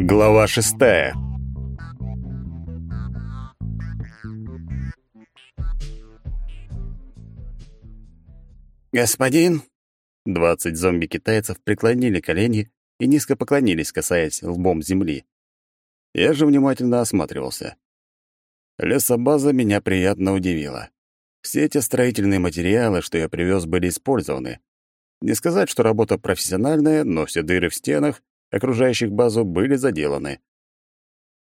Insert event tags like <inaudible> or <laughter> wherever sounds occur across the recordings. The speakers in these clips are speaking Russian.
Глава шестая. «Господин!» Двадцать зомби-китайцев преклонили колени и низко поклонились, касаясь лбом земли. Я же внимательно осматривался. Лесобаза меня приятно удивила. Все эти строительные материалы, что я привез, были использованы. Не сказать, что работа профессиональная, но все дыры в стенах, окружающих базу, были заделаны.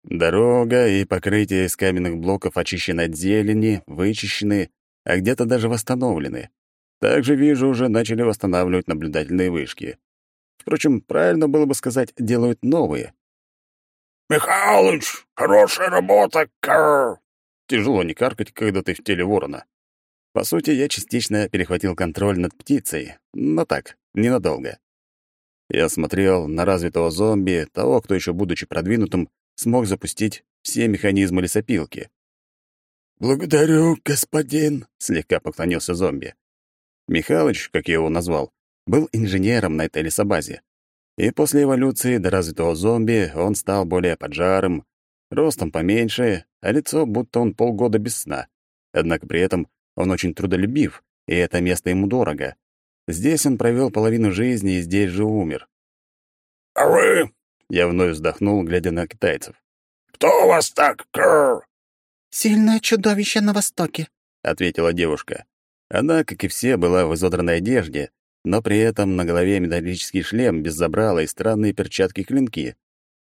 Дорога и покрытие из каменных блоков очищены от зелени, вычищены, а где-то даже восстановлены. Также, вижу, уже начали восстанавливать наблюдательные вышки. Впрочем, правильно было бы сказать, делают новые. «Михалыч, хорошая работа, кар!» Тяжело не каркать, когда ты в теле ворона. По сути, я частично перехватил контроль над птицей, но так, ненадолго. Я смотрел на развитого зомби, того, кто еще будучи продвинутым, смог запустить все механизмы лесопилки. «Благодарю, господин», — слегка поклонился зомби. Михалыч, как я его назвал, был инженером на этой лесобазе. И после эволюции до развитого зомби он стал более поджарым, ростом поменьше, а лицо будто он полгода без сна. Однако при этом он очень трудолюбив, и это место ему дорого. Здесь он провел половину жизни и здесь же умер. «А вы?» — я вновь вздохнул, глядя на китайцев. «Кто у вас так, кр?» «Сильное чудовище на востоке», — ответила девушка. Она, как и все, была в изодранной одежде, но при этом на голове металлический шлем без забрала и странные перчатки-клинки.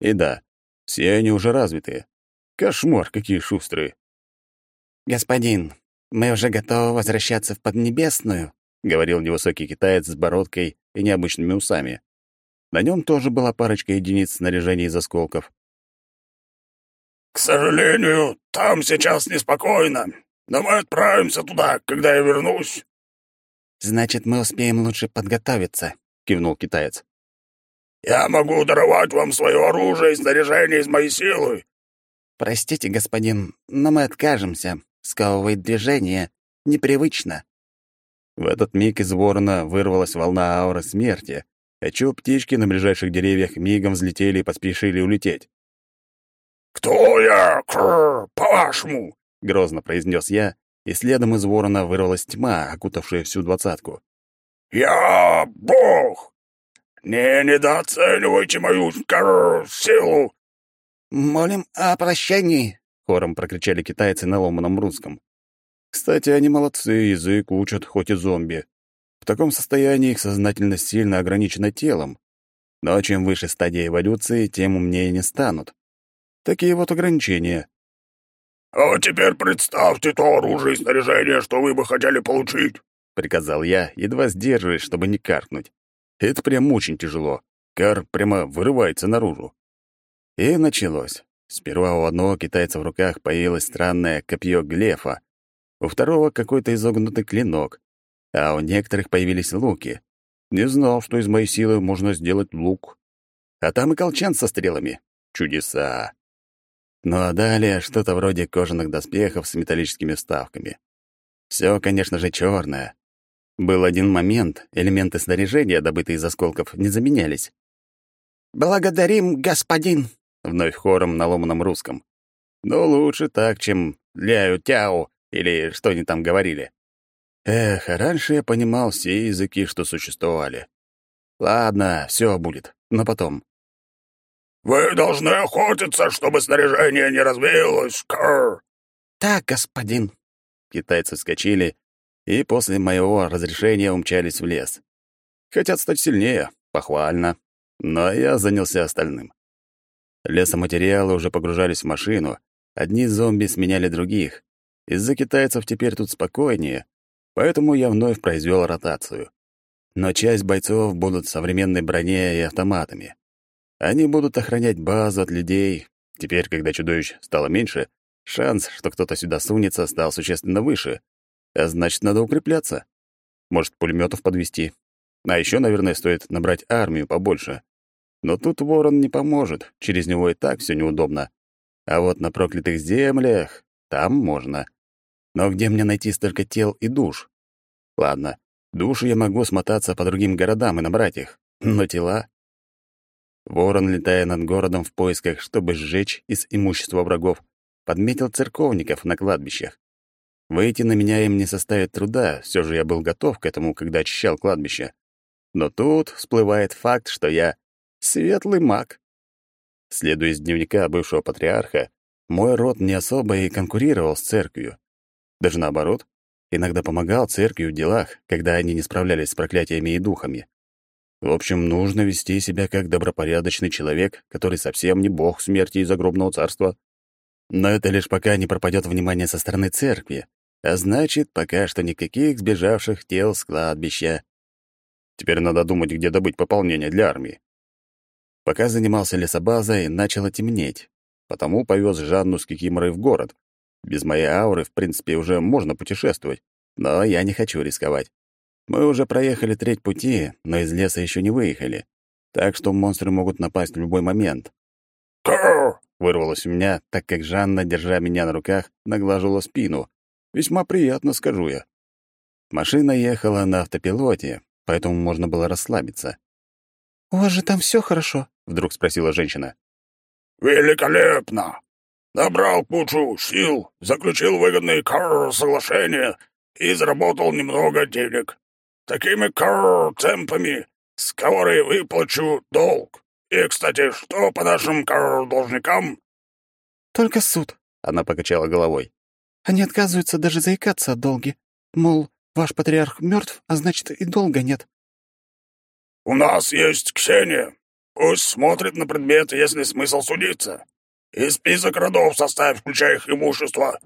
И да, все они уже развитые. Кошмар, какие шустрые. «Господин, мы уже готовы возвращаться в Поднебесную», — говорил невысокий китаец с бородкой и необычными усами. На нем тоже была парочка единиц снаряжения из осколков. «К сожалению, там сейчас неспокойно, но мы отправимся туда, когда я вернусь». «Значит, мы успеем лучше подготовиться», — кивнул китаец. «Я могу даровать вам свое оружие и снаряжение из моей силы». «Простите, господин, но мы откажемся. Сковывает движение. Непривычно». В этот миг из ворона вырвалась волна ауры смерти, а чё птички на ближайших деревьях мигом взлетели и поспешили улететь. «Кто я, кр, по-вашему?» — грозно произнес я, и следом из ворона вырвалась тьма, окутавшая всю двадцатку. «Я бог! Не недооценивайте мою кр, силу!» «Молим о прощении!» — хором прокричали китайцы на ломаном русском. Кстати, они молодцы, язык учат, хоть и зомби. В таком состоянии их сознательность сильно ограничена телом. Но чем выше стадия эволюции, тем умнее не станут. Такие вот ограничения. «А теперь представьте то оружие и снаряжение, что вы бы хотели получить», — приказал я, едва сдерживаясь, чтобы не каркнуть. Это прям очень тяжело. Кар прямо вырывается наружу. И началось. Сперва у одного китайца в руках появилось странное копье глефа, у второго какой-то изогнутый клинок, а у некоторых появились луки. Не знал, что из моей силы можно сделать лук. А там и колчан со стрелами. Чудеса. Ну а далее что-то вроде кожаных доспехов с металлическими вставками. Все, конечно же, черное. Был один момент, элементы снаряжения, добытые из осколков, не заменялись. «Благодарим, господин!» — вновь хором на ломаном русском. «Ну, лучше так, чем ляю-тяу или что они там говорили. Эх, раньше я понимал все языки, что существовали. Ладно, все будет, но потом. «Вы должны охотиться, чтобы снаряжение не развеялось, кр!» «Так, господин». Китайцы вскочили и после моего разрешения умчались в лес. Хотят стать сильнее, похвально. Но я занялся остальным. Лесоматериалы уже погружались в машину, одни зомби сменяли других. Из-за китайцев теперь тут спокойнее, поэтому я вновь произвел ротацию. Но часть бойцов будут в современной броне и автоматами. Они будут охранять базу от людей. Теперь, когда чудовищ стало меньше, шанс, что кто-то сюда сунется, стал существенно выше. А значит, надо укрепляться. Может, пулеметов подвести. А еще, наверное, стоит набрать армию побольше. Но тут ворон не поможет, через него и так все неудобно. А вот на проклятых землях там можно. Но где мне найти столько тел и душ? Ладно, души я могу смотаться по другим городам и набрать их. Но тела? Ворон, летая над городом в поисках, чтобы сжечь из имущества врагов, подметил церковников на кладбищах. Выйти на меня им не составит труда, все же я был готов к этому, когда очищал кладбище. Но тут всплывает факт, что я светлый маг. Следуя из дневника бывшего патриарха, мой род не особо и конкурировал с церковью. Даже наоборот, иногда помогал церкви в делах, когда они не справлялись с проклятиями и духами. В общем, нужно вести себя как добропорядочный человек, который совсем не бог смерти и загробного царства. Но это лишь пока не пропадет внимание со стороны церкви, а значит, пока что никаких сбежавших тел с кладбища. Теперь надо думать, где добыть пополнение для армии. Пока занимался лесобазой, начало темнеть, потому повез Жанну с Кикиморой в город. Без моей ауры, в принципе, уже можно путешествовать, но я не хочу рисковать. Мы уже проехали треть пути, но из леса еще не выехали, так что монстры могут напасть в любой момент. «Кар!» — вырвалось у меня, так как Жанна, держа меня на руках, наглаживала спину. Весьма приятно, скажу я. Машина ехала на автопилоте, поэтому можно было расслабиться. «У вас же там все хорошо?» — вдруг спросила женщина. «Великолепно! Набрал кучу сил, заключил выгодные кар соглашения и заработал немного денег. Такими кар темпами, с которой выплачу долг. И, кстати, что по нашим кар должникам?» «Только суд», — она покачала головой. Они отказываются даже заикаться о долге. Мол, ваш патриарх мертв, а значит, и долга нет. «У нас есть Ксения. Пусть смотрит на предмет, если смысл судиться. И список родов составь, включая их имущество».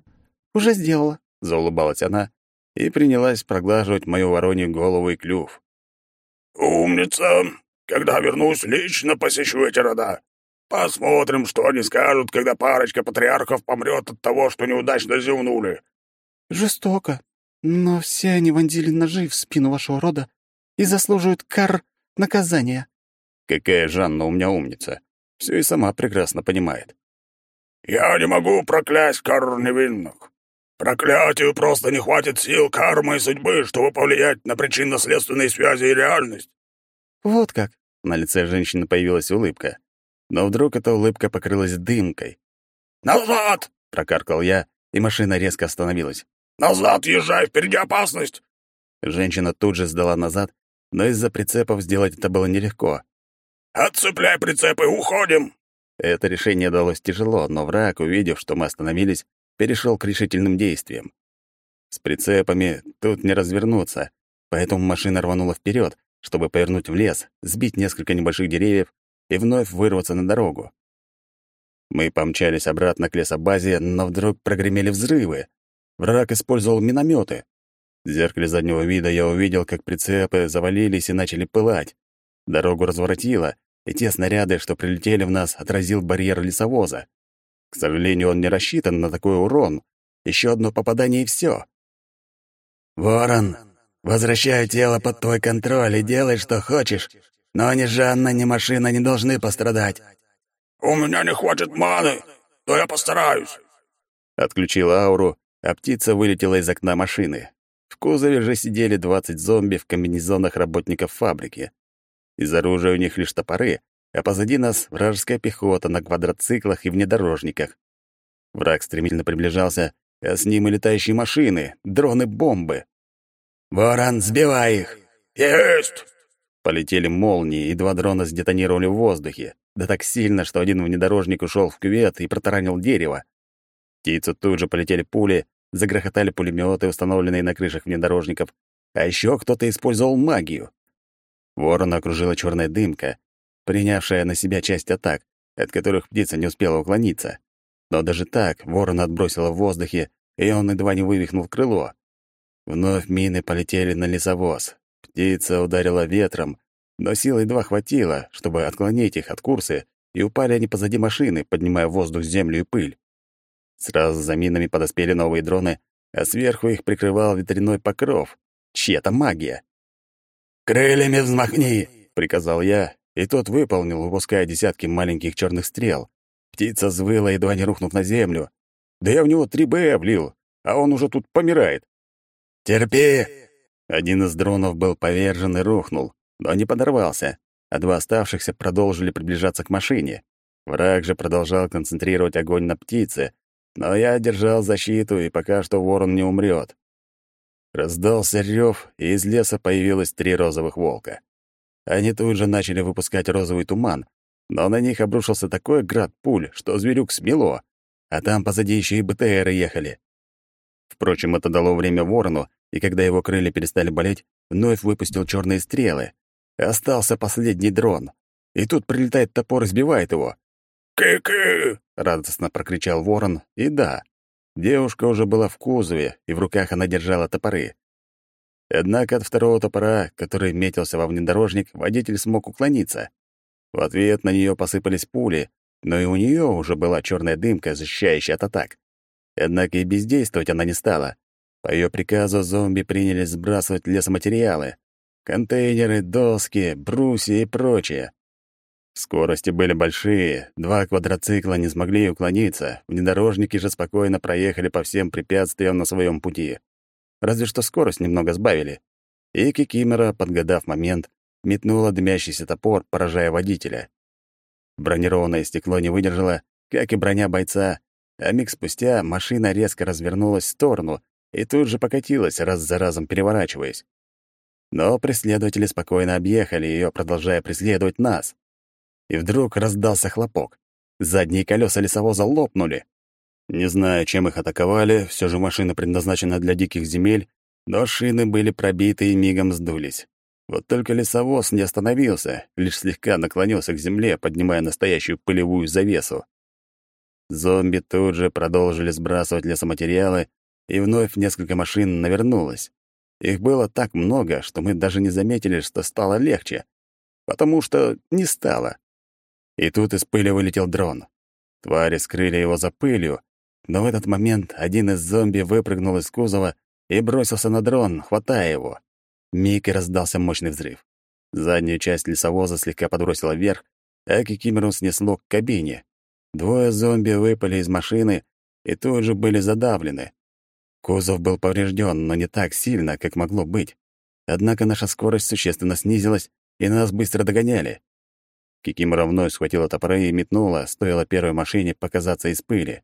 «Уже сделала», — заулыбалась она и принялась проглаживать мою воронью голову и клюв. «Умница! Когда вернусь, лично посещу эти рода. Посмотрим, что они скажут, когда парочка патриархов помрет от того, что неудачно зевнули». «Жестоко. Но все они вонзили ножи в спину вашего рода и заслуживают кар наказания». Какая Жанна у меня умница. Все и сама прекрасно понимает. «Я не могу проклясть кар невинных. Проклятию просто не хватит сил кармы и судьбы, чтобы повлиять на причинно-следственные связи и реальность». «Вот как». На лице женщины появилась улыбка. Но вдруг эта улыбка покрылась дымкой. «Назад!» — прокаркал я, и машина резко остановилась. «Назад езжай, впереди опасность!» Женщина тут же сдала назад, но из-за прицепов сделать это было нелегко. «Отцепляй прицепы, уходим!» Это решение далось тяжело, но враг, увидев, что мы остановились, перешел к решительным действиям. С прицепами тут не развернуться, поэтому машина рванула вперед, чтобы повернуть в лес, сбить несколько небольших деревьев и вновь вырваться на дорогу. Мы помчались обратно к лесобазе, но вдруг прогремели взрывы. Враг использовал минометы. В зеркале заднего вида я увидел, как прицепы завалились и начали пылать. Дорогу разворотило, и те снаряды, что прилетели в нас, отразил барьер лесовоза. К сожалению, он не рассчитан на такой урон. Еще одно попадание и все. «Ворон, возвращаю тело под твой контроль и делай, что хочешь, но ни Жанна, ни машина не должны пострадать». «У меня не хватит маны, но я постараюсь». Отключил ауру, а птица вылетела из окна машины. В кузове же сидели двадцать зомби в комбинезонах работников фабрики. Из оружия у них лишь топоры, а позади нас вражеская пехота на квадроциклах и внедорожниках. Враг стремительно приближался, а с ним и летающие машины, дроны-бомбы. «Ворон, сбивай их!» «Есть!» Полетели молнии, и два дрона сдетонировали в воздухе. Да так сильно, что один внедорожник ушел в кювет и протаранил дерево. Птицу тут же полетели пули, загрохотали пулеметы, установленные на крышах внедорожников, а еще кто-то использовал магию. Ворона окружила черная дымка, принявшая на себя часть атак, от которых птица не успела уклониться. Но даже так ворона отбросила в воздухе, и он едва не вывихнул крыло. Вновь мины полетели на лесовоз. Птица ударила ветром, но сил едва хватило, чтобы отклонить их от курса, и упали они позади машины, поднимая в воздух землю и пыль. Сразу за минами подоспели новые дроны, а сверху их прикрывал ветряной покров. Чья-то магия. «Крыльями взмахни!» — приказал я, и тот выполнил, выпуская десятки маленьких черных стрел. Птица взвыла, едва не рухнув на землю. Да я в него три Б влил, а он уже тут помирает. «Терпи!» Один из дронов был повержен и рухнул, но не подорвался, а два оставшихся продолжили приближаться к машине. Враг же продолжал концентрировать огонь на птице, но я держал защиту, и пока что ворон не умрет. Раздался рев, и из леса появилось три розовых волка. Они тут же начали выпускать розовый туман, но на них обрушился такой град пуль, что зверюк смело, а там позади еще и БТРы ехали. Впрочем, это дало время ворону, и когда его крылья перестали болеть, вновь выпустил черные стрелы. Остался последний дрон. И тут прилетает топор и сбивает его. «Ки-ки!» — радостно прокричал ворон, и да, девушка уже была в кузове, и в руках она держала топоры. Однако от второго топора, который метился во внедорожник, водитель смог уклониться. В ответ на нее посыпались пули, но и у нее уже была черная дымка, защищающая от атак. Однако и бездействовать она не стала. По ее приказу зомби принялись сбрасывать лесоматериалы. Контейнеры, доски, брусья и прочее. Скорости были большие, два квадроцикла не смогли уклониться, внедорожники же спокойно проехали по всем препятствиям на своем пути. Разве что скорость немного сбавили. И Кикимора, подгадав момент, метнула дымящийся топор, поражая водителя. Бронированное стекло не выдержало, как и броня бойца, а миг спустя машина резко развернулась в сторону и тут же покатилась, раз за разом переворачиваясь. Но преследователи спокойно объехали ее, продолжая преследовать нас и вдруг раздался хлопок. Задние колеса лесовоза лопнули. Не знаю, чем их атаковали, все же машина предназначена для диких земель, но шины были пробиты и мигом сдулись. Вот только лесовоз не остановился, лишь слегка наклонился к земле, поднимая настоящую пылевую завесу. Зомби тут же продолжили сбрасывать лесоматериалы, и вновь несколько машин навернулось. Их было так много, что мы даже не заметили, что стало легче. Потому что не стало. И тут из пыли вылетел дрон. Твари скрыли его за пылью, но в этот момент один из зомби выпрыгнул из кузова и бросился на дрон, хватая его. Миг и раздался мощный взрыв. Заднюю часть лесовоза слегка подбросила вверх, а Кикимеру снесло к кабине. Двое зомби выпали из машины и тут же были задавлены. Кузов был поврежден, но не так сильно, как могло быть. Однако наша скорость существенно снизилась, и нас быстро догоняли. Кикимора вновь схватила топоры и метнула, стоило первой машине показаться из пыли.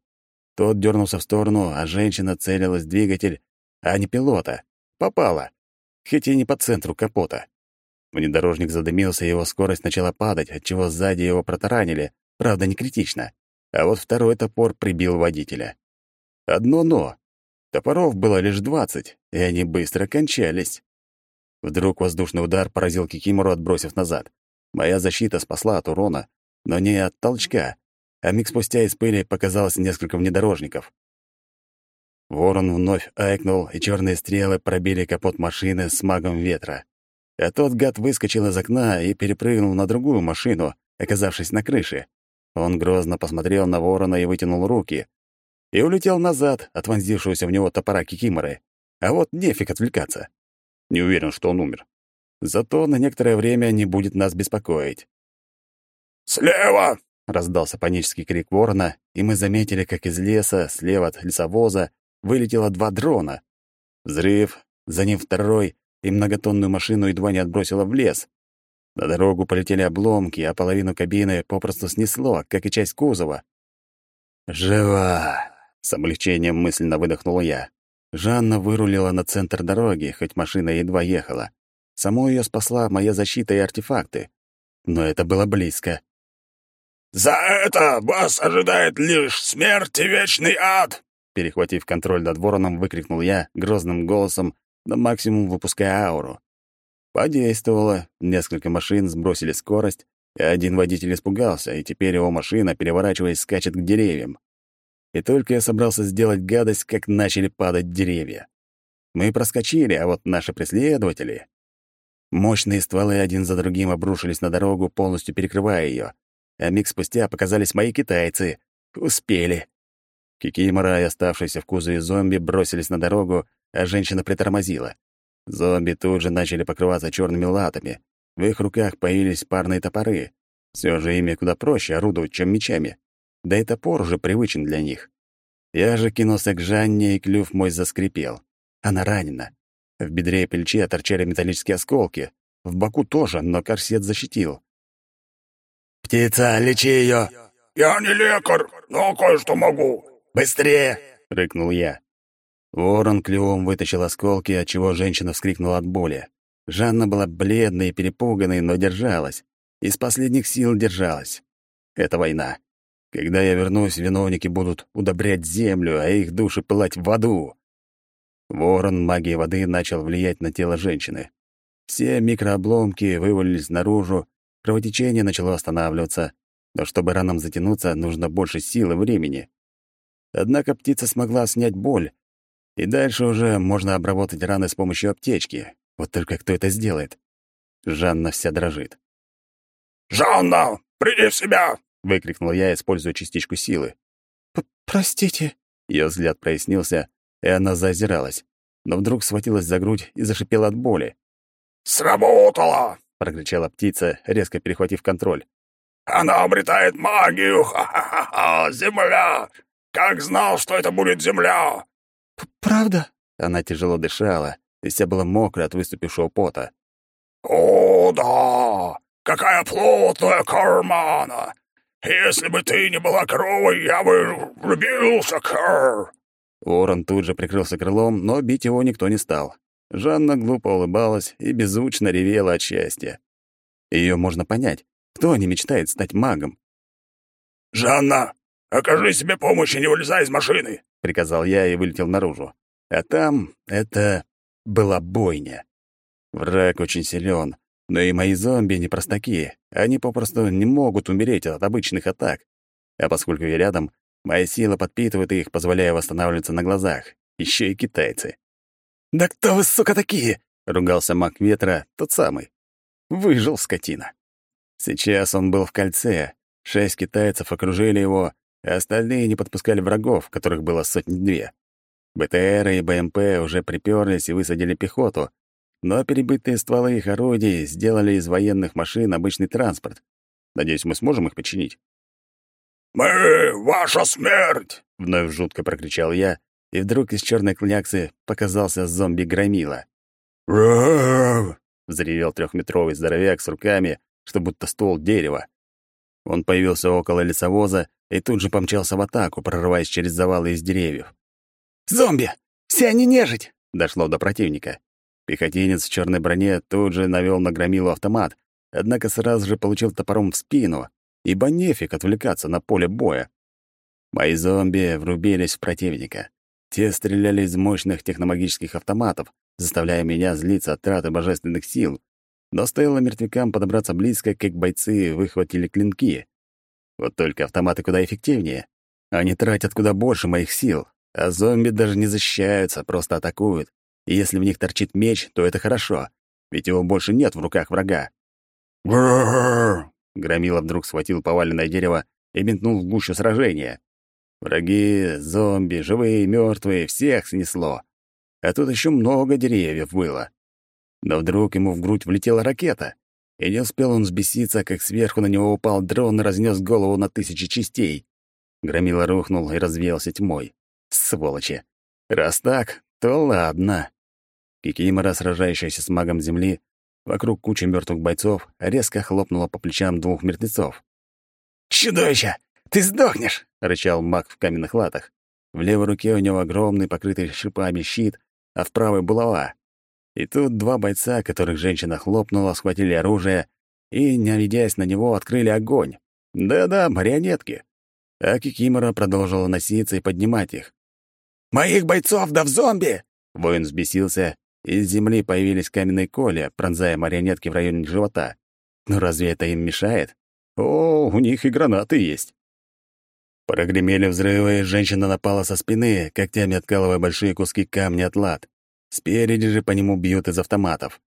Тот дернулся в сторону, а женщина целилась в двигатель, а не пилота. Попала. Хоть и не по центру капота. Внедорожник задымился, и его скорость начала падать, отчего сзади его протаранили, правда, не критично. А вот второй топор прибил водителя. Одно «но». Топоров было лишь двадцать, и они быстро кончались. Вдруг воздушный удар поразил Кикимору, отбросив назад. Моя защита спасла от урона, но не от толчка, а миг спустя из пыли показалось несколько внедорожников. Ворон вновь айкнул, и черные стрелы пробили капот машины с магом ветра. А тот гад выскочил из окна и перепрыгнул на другую машину, оказавшись на крыше. Он грозно посмотрел на ворона и вытянул руки. И улетел назад от вонзившегося в него топора Кикиморы. А вот нефиг отвлекаться. Не уверен, что он умер. Зато на некоторое время не будет нас беспокоить. «Слева!» — раздался панический крик ворона, и мы заметили, как из леса, слева от лесовоза, вылетело два дрона. Взрыв, за ним второй, и многотонную машину едва не отбросило в лес. На дорогу полетели обломки, а половину кабины попросту снесло, как и часть кузова. «Жива!» — с облегчением мысленно выдохнул я. Жанна вырулила на центр дороги, хоть машина едва ехала. Саму ее спасла моя защита и артефакты. Но это было близко. «За это вас ожидает лишь смерть и вечный ад!» Перехватив контроль над вороном, выкрикнул я грозным голосом, на максимум выпуская ауру. Подействовало, несколько машин сбросили скорость, и один водитель испугался, и теперь его машина, переворачиваясь, скачет к деревьям. И только я собрался сделать гадость, как начали падать деревья. Мы проскочили, а вот наши преследователи... Мощные стволы один за другим обрушились на дорогу, полностью перекрывая ее. А миг спустя показались мои китайцы. Успели. Кикимора и оставшиеся в кузове зомби бросились на дорогу, а женщина притормозила. Зомби тут же начали покрываться черными латами. В их руках появились парные топоры. Все же ими куда проще орудовать, чем мечами. Да и топор уже привычен для них. Я же кинулся к Жанне, и клюв мой заскрипел. Она ранена. В бедре и плече торчали металлические осколки. В боку тоже, но корсет защитил. «Птица, лечи ее!» «Я не лекарь, но кое-что могу». «Быстрее!» — рыкнул я. Ворон клювом вытащил осколки, отчего женщина вскрикнула от боли. Жанна была бледной и перепуганной, но держалась. Из последних сил держалась. Это война. Когда я вернусь, виновники будут удобрять землю, а их души пылать в аду. Ворон магии воды начал влиять на тело женщины. Все микрообломки вывалились наружу, кровотечение начало останавливаться, но чтобы ранам затянуться, нужно больше сил и времени. Однако птица смогла снять боль, и дальше уже можно обработать раны с помощью аптечки. Вот только кто это сделает? Жанна вся дрожит. «Жанна, приди в себя!» — выкрикнул я, используя частичку силы. «Простите». Ее взгляд прояснился, и она заозиралась, но вдруг схватилась за грудь и зашипела от боли. «Сработало!» — прокричала птица, резко перехватив контроль. «Она обретает магию! Ха-ха-ха! Земля! Как знал, что это будет земля!» «Правда?» Она тяжело дышала, и вся была мокрая от выступившего пота. «О, да! Какая плотная кармана! Если бы ты не была коровой, я бы влюбился, Кэр!» Уоррен тут же прикрылся крылом, но бить его никто не стал. Жанна глупо улыбалась и беззвучно ревела от счастья. Ее можно понять. Кто не мечтает стать магом? «Жанна, окажи себе помощь и не вылезай из машины!» — приказал я и вылетел наружу. А там это была бойня. Враг очень силен, но и мои зомби не простаки. Они попросту не могут умереть от обычных атак. А поскольку я рядом, моя сила подпитывает их, позволяя восстанавливаться на глазах. Еще и китайцы. «Да кто вы, сука, такие?» — ругался маг ветра, тот самый. Выжил скотина. Сейчас он был в кольце. Шесть китайцев окружили его, а остальные не подпускали врагов, которых было сотни-две. БТР и БМП уже приперлись и высадили пехоту, но перебитые стволы их орудий сделали из военных машин обычный транспорт. Надеюсь, мы сможем их починить. «Мы — ваша смерть!» — вновь жутко прокричал я, и вдруг из черной кляксы показался зомби-громила. Взревел трехметровый здоровяк с руками, что будто ствол дерева. Он появился около лесовоза и тут же помчался в атаку, прорываясь через завалы из деревьев. «Зомби! Все они нежить!» — дошло до противника. Пехотинец в черной броне тут же навел на громилу автомат, однако сразу же получил топором в спину, ибо нефиг отвлекаться на поле боя. Мои зомби врубились в противника. Те стреляли из мощных техномагических автоматов, заставляя меня злиться от траты божественных сил. Но стоило мертвякам подобраться близко, как бойцы выхватили клинки. Вот только автоматы куда эффективнее. Они тратят куда больше моих сил, а зомби даже не защищаются, просто атакуют. И если в них торчит меч, то это хорошо, ведь его больше нет в руках врага. Громила вдруг схватил поваленное дерево и метнул в гущу сражения. Враги, зомби, живые, мертвые, всех снесло. А тут еще много деревьев было. Но вдруг ему в грудь влетела ракета, и не успел он взбеситься, как сверху на него упал дрон и разнес голову на тысячи частей. Громила рухнул и развеялся тьмой. Сволочи. Раз так, то ладно. Кикимора, сражающаяся с магом земли, вокруг кучи мертвых бойцов, резко хлопнула по плечам двух мертвецов. «Чудовище! Ты сдохнешь!» — рычал маг в каменных латах. В левой руке у него огромный, покрытый шипами щит, а в правой — булава. И тут два бойца, которых женщина хлопнула, схватили оружие и, не наведясь на него, открыли огонь. Да-да, марионетки. А Кикимора продолжила носиться и поднимать их. «Моих бойцов да в зомби!» Воин взбесился, из земли появились каменные коля, пронзая марионетки в районе живота. Но разве это им мешает? О, у них и гранаты есть. Прогремели взрывы, женщина напала со спины, когтями откалывая большие куски камня от лад. Спереди же по нему бьют из автоматов.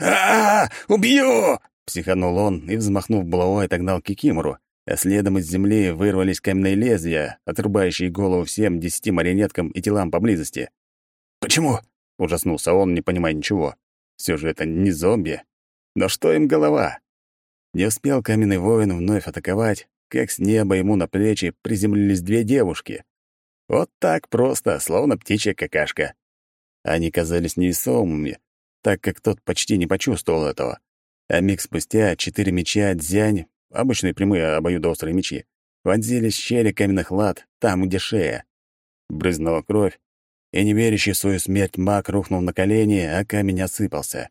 -а, -а Убью!» — психанул он и, взмахнув булавой, отогнал Кикимору, а следом из земли вырвались каменные лезвия, отрубающие голову всем десяти марионеткам и телам поблизости. «Почему?» — ужаснулся он, не понимая ничего. Все же это не зомби. Но что им голова? Не успел каменный воин вновь атаковать, как с неба ему на плечи приземлились две девушки. Вот так просто, словно птичья какашка. Они казались невесомыми, так как тот почти не почувствовал этого. А миг спустя четыре меча Дзянь обычные прямые обоюдоострые мечи, вонзились в щели каменных лад, там, где шея. Брызнула кровь, и неверящий в свою смерть маг рухнул на колени, а камень осыпался.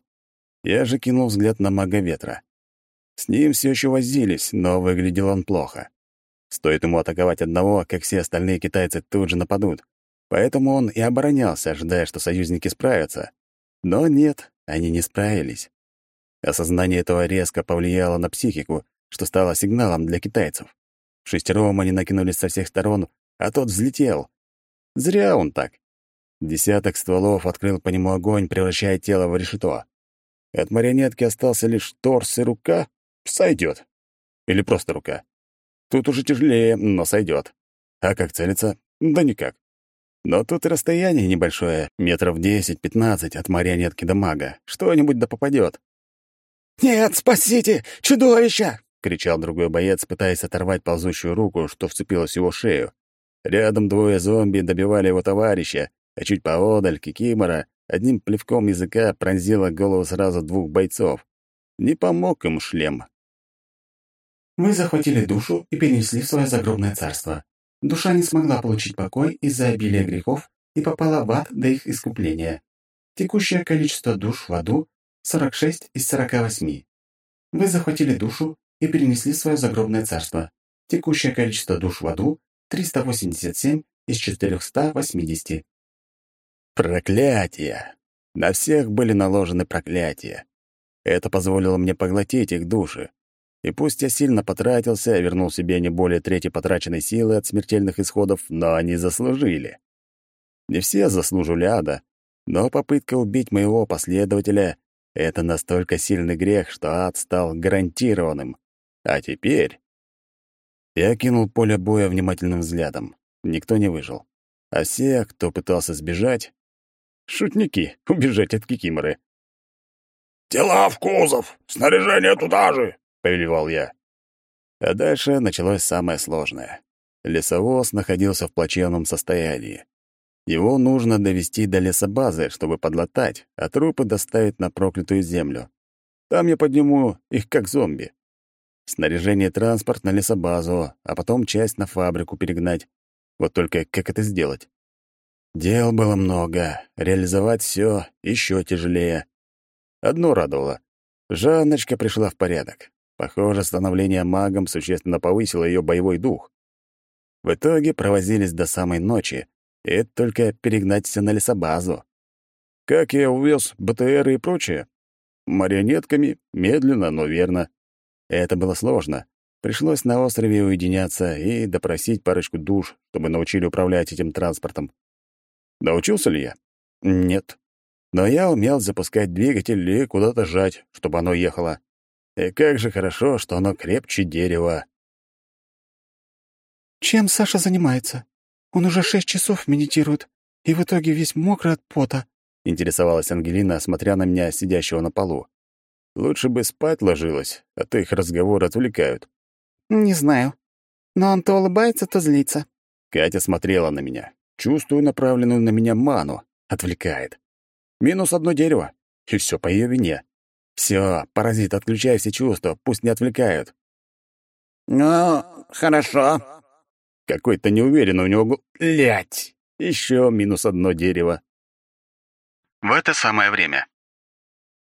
Я же кинул взгляд на мага ветра. С ним все еще возились, но выглядел он плохо. Стоит ему атаковать одного, как все остальные китайцы тут же нападут. Поэтому он и оборонялся, ожидая, что союзники справятся. Но нет, они не справились. Осознание этого резко повлияло на психику, что стало сигналом для китайцев. Шестером они накинулись со всех сторон, а тот взлетел. Зря он так. Десяток стволов открыл по нему огонь, превращая тело в решето. От марионетки остался лишь торс и рука. Сойдет. Или просто рука. Тут уже тяжелее, но сойдет. А как целиться? Да никак. Но тут и расстояние небольшое, метров 10-15 от марионетки до мага. Что-нибудь да попадет. «Нет, спасите! Чудовище!» — кричал другой боец, пытаясь оторвать ползущую руку, что вцепилась в его шею. Рядом двое зомби добивали его товарища, а чуть поодаль Кикимора одним плевком языка пронзила голову сразу двух бойцов. Не помог им шлем. Вы захватили душу и перенесли в свое загробное царство. Душа не смогла получить покой из-за обилия грехов и попала в ад до их искупления. Текущее количество душ в аду — 46 из 48. Вы захватили душу и перенесли в свое загробное царство. Текущее количество душ в аду — 387 из 480. Проклятия! На всех были наложены проклятия. Это позволило мне поглотить их души. И пусть я сильно потратился, вернул себе не более трети потраченной силы от смертельных исходов, но они заслужили. Не все заслужили ада, но попытка убить моего последователя — это настолько сильный грех, что ад стал гарантированным. А теперь... Я кинул поле боя внимательным взглядом. Никто не выжил. А все, кто пытался сбежать, Шутники, <laughs> убежать от кикиморы. «Тела в кузов! Снаряжение туда же!» — повелевал я. А дальше началось самое сложное. Лесовоз находился в плачевном состоянии. Его нужно довести до лесобазы, чтобы подлатать, а трупы доставить на проклятую землю. Там я подниму их как зомби. Снаряжение транспорт на лесобазу, а потом часть на фабрику перегнать. Вот только как это сделать? Дел было много, реализовать все еще тяжелее. Одно радовало. Жанночка пришла в порядок. Похоже, становление магом существенно повысило ее боевой дух. В итоге провозились до самой ночи, и только перегнать на лесобазу. Как я увез БТР и прочее? Марионетками, медленно, но верно. Это было сложно. Пришлось на острове уединяться и допросить парочку душ, чтобы научили управлять этим транспортом. Научился ли я? Нет. Но я умел запускать двигатель и куда-то жать, чтобы оно ехало. И как же хорошо, что оно крепче дерева. «Чем Саша занимается? Он уже шесть часов медитирует, и в итоге весь мокрый от пота», — интересовалась Ангелина, смотря на меня, сидящего на полу. «Лучше бы спать ложилась, а то их разговоры отвлекают». «Не знаю. Но он то улыбается, то злится». Катя смотрела на меня. Чувствую направленную на меня ману. Отвлекает. Минус одно дерево. И все по ее вине. Все, паразит, отключай все чувства, пусть не отвлекают. «Ну, хорошо». Какой-то неуверенный у него... Лять! Еще минус одно дерево. В это самое время.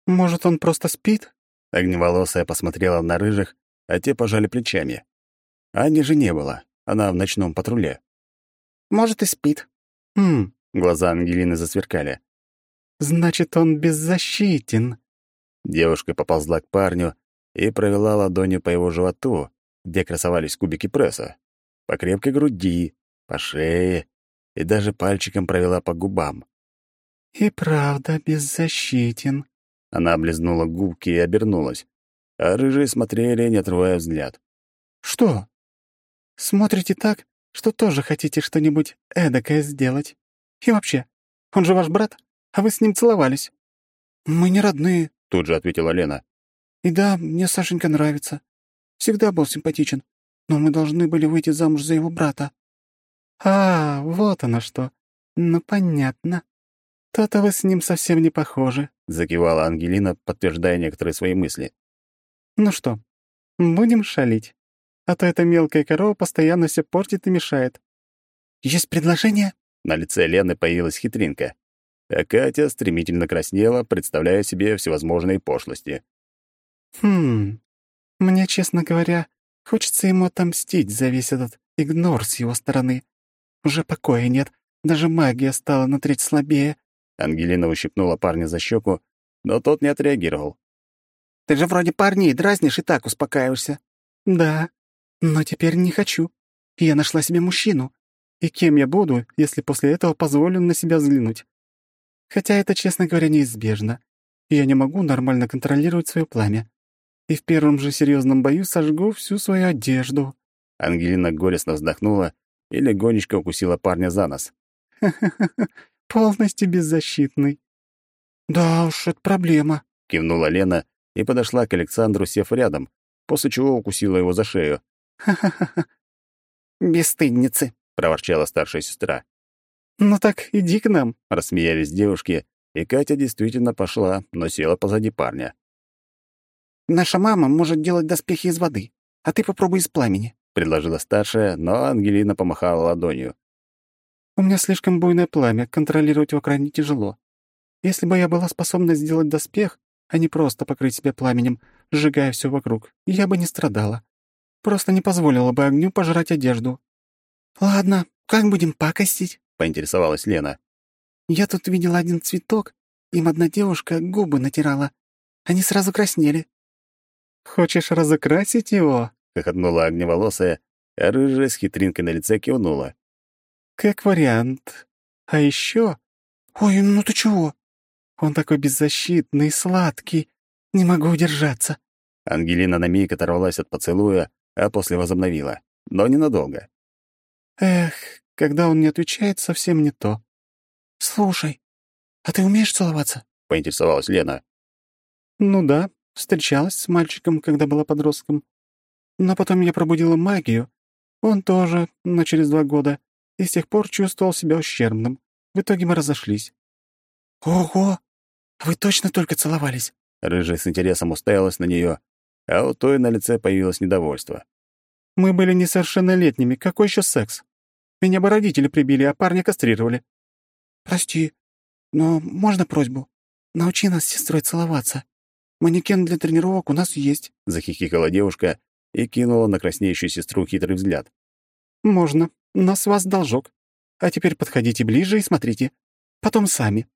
«Может, он просто спит?» Огневолосая посмотрела на рыжих, а те пожали плечами. Ани же не было, она в ночном патруле. Может, и спит. Хм, глаза Ангелины засверкали. Значит, он беззащитен. Девушка поползла к парню и провела ладонью по его животу, где красовались кубики пресса, по крепкой груди, по шее и даже пальчиком провела по губам. «И правда беззащитен». Она облизнула губки и обернулась, а рыжие смотрели, не отрывая взгляд. «Что? Смотрите так, что тоже хотите что-нибудь эдакое сделать. И вообще, он же ваш брат, а вы с ним целовались». «Мы не родные», — тут же ответила Лена. «И да, мне Сашенька нравится. Всегда был симпатичен, но мы должны были выйти замуж за его брата». «А, вот оно что. Ну, понятно. То-то вы с ним совсем не похожи», — закивала Ангелина, подтверждая некоторые свои мысли. «Ну что, Будем шалить. А то эта мелкая корова постоянно все портит и мешает. Есть предложение? На лице Лены появилась хитринка. А Катя стремительно краснела, представляя себе всевозможные пошлости. Хм. Мне, честно говоря, хочется ему отомстить за весь этот игнор с его стороны. Уже покоя нет, даже магия стала на треть слабее. Ангелина ущипнула парня за щеку, но тот не отреагировал. «Ты же вроде парней дразнишь и так успокаиваешься». «Да, но теперь не хочу. Я нашла себе мужчину. И кем я буду, если после этого позволю на себя взглянуть? Хотя это, честно говоря, неизбежно. Я не могу нормально контролировать свое пламя. И в первом же серьезном бою сожгу всю свою одежду». Ангелина горестно вздохнула и легонечко укусила парня за нос. «Ха-ха-ха, <laughs> полностью беззащитный». «Да уж, это проблема», — кивнула Лена и подошла к Александру, сев рядом, после чего укусила его за шею. «Ха-ха-ха, «Бесстыдницы», — проворчала старшая сестра. ну так иди к нам». Рассмеялись девушки, и Катя действительно пошла, но села позади парня. «Наша мама может делать доспехи из воды, а ты попробуй из пламени», — предложила старшая, но Ангелина помахала ладонью. «У меня слишком буйное пламя, контролировать его крайне тяжело. Если бы я была способна сделать доспех, а не просто покрыть себя пламенем, сжигая все вокруг, я бы не страдала. Просто не позволила бы огню пожрать одежду». «Ладно, как будем пакостить?» — поинтересовалась Лена. «Я тут видела один цветок, им одна девушка губы натирала. Они сразу краснели». «Хочешь разукрасить его?» — хохотнула огневолосая, а рыжая с хитринкой на лице кивнула. «Как вариант. А еще «Ой, ну ты чего?» Он такой беззащитный сладкий. Не могу удержаться». Ангелина на миг оторвалась от поцелуя, а после возобновила. Но ненадолго. Эх, когда он не отвечает, совсем не то. «Слушай, а ты умеешь целоваться?» — поинтересовалась Лена. «Ну да, встречалась с мальчиком, когда была подростком. Но потом я пробудила магию. Он тоже, но через два года, и с тех пор чувствовал себя ущербным. В итоге мы разошлись». «Ого! Вы точно только целовались?» Рыжая с интересом уставилась на нее, а у той на лице появилось недовольство. «Мы были несовершеннолетними. Какой еще секс? Меня бы родители прибили, а парня кастрировали». «Прости, но можно просьбу? Научи нас с сестрой целоваться. Манекен для тренировок у нас есть», — захихикала девушка и кинула на краснеющую сестру хитрый взгляд. «Можно, но с вас должок. А теперь подходите ближе и смотрите. Потом сами».